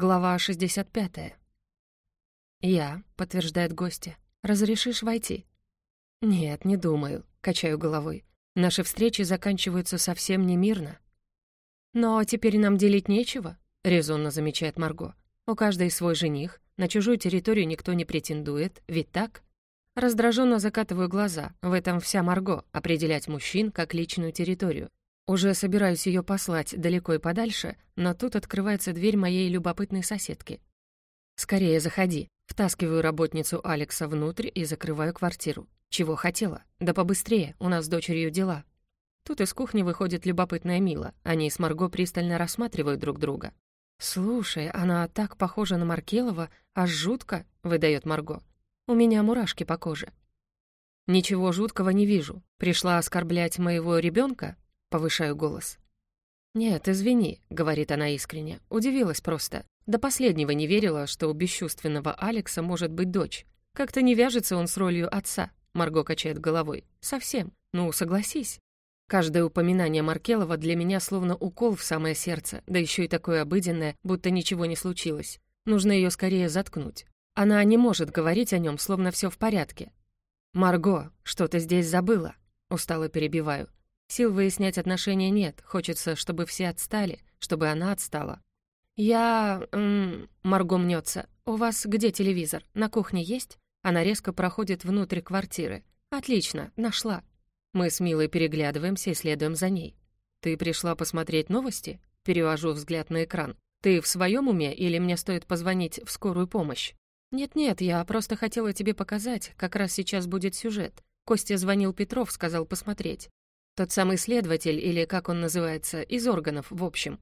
Глава 65. «Я», — подтверждает гостья, — «разрешишь войти?» «Нет, не думаю», — качаю головой. «Наши встречи заканчиваются совсем не мирно». «Но теперь нам делить нечего», — резонно замечает Марго. «У каждой свой жених, на чужую территорию никто не претендует, ведь так?» Раздраженно закатываю глаза, в этом вся Марго, определять мужчин как личную территорию. Уже собираюсь ее послать далеко и подальше, но тут открывается дверь моей любопытной соседки. «Скорее заходи». Втаскиваю работницу Алекса внутрь и закрываю квартиру. Чего хотела? Да побыстрее, у нас с дочерью дела. Тут из кухни выходит любопытная Мила. Они с Марго пристально рассматривают друг друга. «Слушай, она так похожа на Маркелова, аж жутко», — выдает Марго. «У меня мурашки по коже». «Ничего жуткого не вижу. Пришла оскорблять моего ребенка? Повышаю голос. «Нет, извини», — говорит она искренне. Удивилась просто. До последнего не верила, что у бесчувственного Алекса может быть дочь. Как-то не вяжется он с ролью отца. Марго качает головой. «Совсем. Ну, согласись». Каждое упоминание Маркелова для меня словно укол в самое сердце, да еще и такое обыденное, будто ничего не случилось. Нужно ее скорее заткнуть. Она не может говорить о нем, словно все в порядке. «Марго, что ты здесь забыла?» Устало перебиваю. Сил выяснять отношения нет, хочется, чтобы все отстали, чтобы она отстала. «Я... М Марго мнется. У вас где телевизор? На кухне есть?» Она резко проходит внутрь квартиры. «Отлично, нашла». Мы с Милой переглядываемся и следуем за ней. «Ты пришла посмотреть новости?» Перевожу взгляд на экран. «Ты в своем уме или мне стоит позвонить в скорую помощь?» «Нет-нет, я просто хотела тебе показать, как раз сейчас будет сюжет. Костя звонил Петров, сказал посмотреть. Тот самый следователь, или как он называется, из органов, в общем.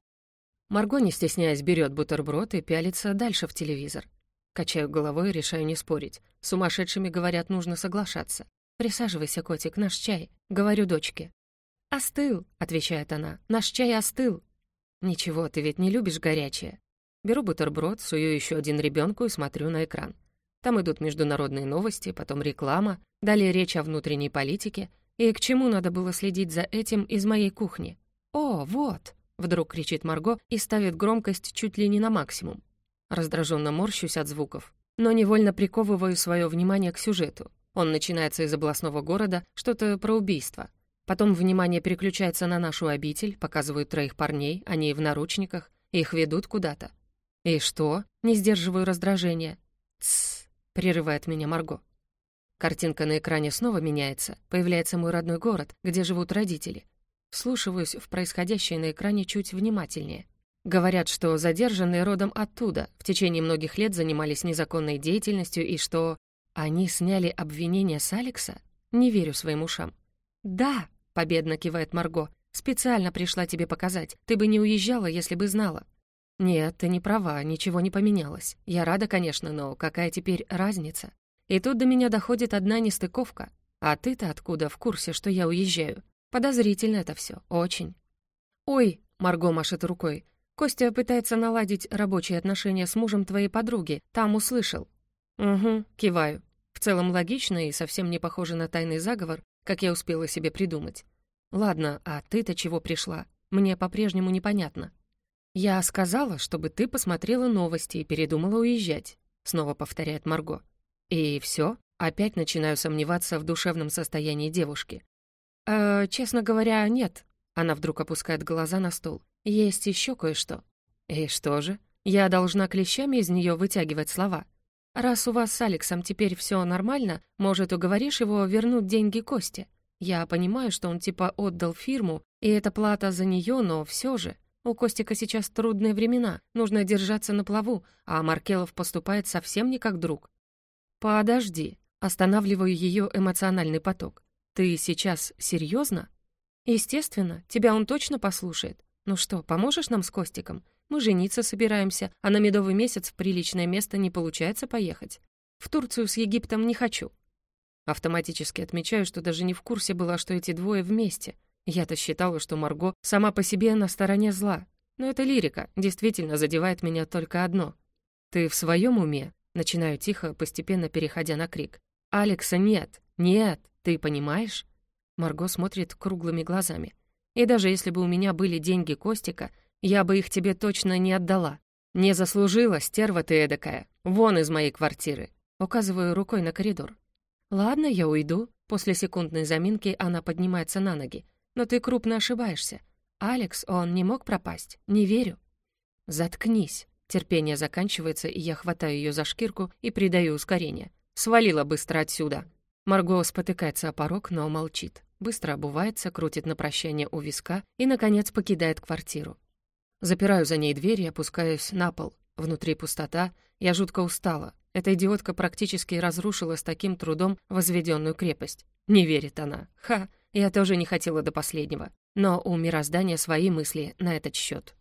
Марго, не стесняясь, берет бутерброд и пялится дальше в телевизор. Качаю головой и решаю не спорить. Сумасшедшими, говорят, нужно соглашаться. «Присаживайся, котик, наш чай», — говорю дочке. «Остыл», — отвечает она, — «наш чай остыл». «Ничего, ты ведь не любишь горячее». Беру бутерброд, сую еще один ребенку и смотрю на экран. Там идут международные новости, потом реклама, далее речь о внутренней политике, и к чему надо было следить за этим из моей кухни? «О, вот!» — вдруг кричит Марго и ставит громкость чуть ли не на максимум. Раздраженно морщусь от звуков, но невольно приковываю свое внимание к сюжету. Он начинается из областного города, что-то про убийство. Потом внимание переключается на нашу обитель, показывают троих парней, они в наручниках, их ведут куда-то. «И что?» — не сдерживаю раздражения. «Тссс», — прерывает меня Марго. Картинка на экране снова меняется. Появляется мой родной город, где живут родители. Вслушиваюсь в происходящее на экране чуть внимательнее. Говорят, что задержанные родом оттуда, в течение многих лет занимались незаконной деятельностью и что... Они сняли обвинение с Алекса? Не верю своим ушам. «Да», — победно кивает Марго, — «специально пришла тебе показать. Ты бы не уезжала, если бы знала». «Нет, ты не права, ничего не поменялось. Я рада, конечно, но какая теперь разница? И тут до меня доходит одна нестыковка. А ты-то откуда в курсе, что я уезжаю? Подозрительно это все, очень. «Ой», — Марго машет рукой, «Костя пытается наладить рабочие отношения с мужем твоей подруги, там услышал». «Угу», — киваю. В целом логично и совсем не похоже на тайный заговор, как я успела себе придумать. «Ладно, а ты-то чего пришла? Мне по-прежнему непонятно». «Я сказала, чтобы ты посмотрела новости и передумала уезжать», — снова повторяет Марго. И все? Опять начинаю сомневаться в душевном состоянии девушки. «Э, честно говоря, нет». Она вдруг опускает глаза на стол. «Есть еще кое-что». «И что же? Я должна клещами из нее вытягивать слова. Раз у вас с Алексом теперь все нормально, может, уговоришь его вернуть деньги Косте? Я понимаю, что он типа отдал фирму, и это плата за нее, но все же. У Костика сейчас трудные времена, нужно держаться на плаву, а Маркелов поступает совсем не как друг. «Подожди», — останавливаю ее эмоциональный поток. «Ты сейчас серьезно? «Естественно, тебя он точно послушает. Ну что, поможешь нам с Костиком? Мы жениться собираемся, а на медовый месяц в приличное место не получается поехать. В Турцию с Египтом не хочу». Автоматически отмечаю, что даже не в курсе была, что эти двое вместе. Я-то считала, что Марго сама по себе на стороне зла. Но это лирика, действительно задевает меня только одно. «Ты в своем уме?» Начинаю тихо, постепенно переходя на крик. «Алекса нет! Нет! Ты понимаешь?» Марго смотрит круглыми глазами. «И даже если бы у меня были деньги Костика, я бы их тебе точно не отдала. «Не заслужила, стерва ты эдакая. Вон из моей квартиры». Указываю рукой на коридор. «Ладно, я уйду». После секундной заминки она поднимается на ноги. «Но ты крупно ошибаешься. Алекс, он не мог пропасть. Не верю». «Заткнись». Терпение заканчивается, и я хватаю ее за шкирку и придаю ускорение. «Свалила быстро отсюда». Марго спотыкается о порог, но молчит. Быстро обувается, крутит на прощание у виска и, наконец, покидает квартиру. Запираю за ней дверь и опускаюсь на пол. Внутри пустота, я жутко устала. Эта идиотка практически разрушила с таким трудом возведенную крепость. Не верит она. Ха, я тоже не хотела до последнего. Но у мироздания свои мысли на этот счет.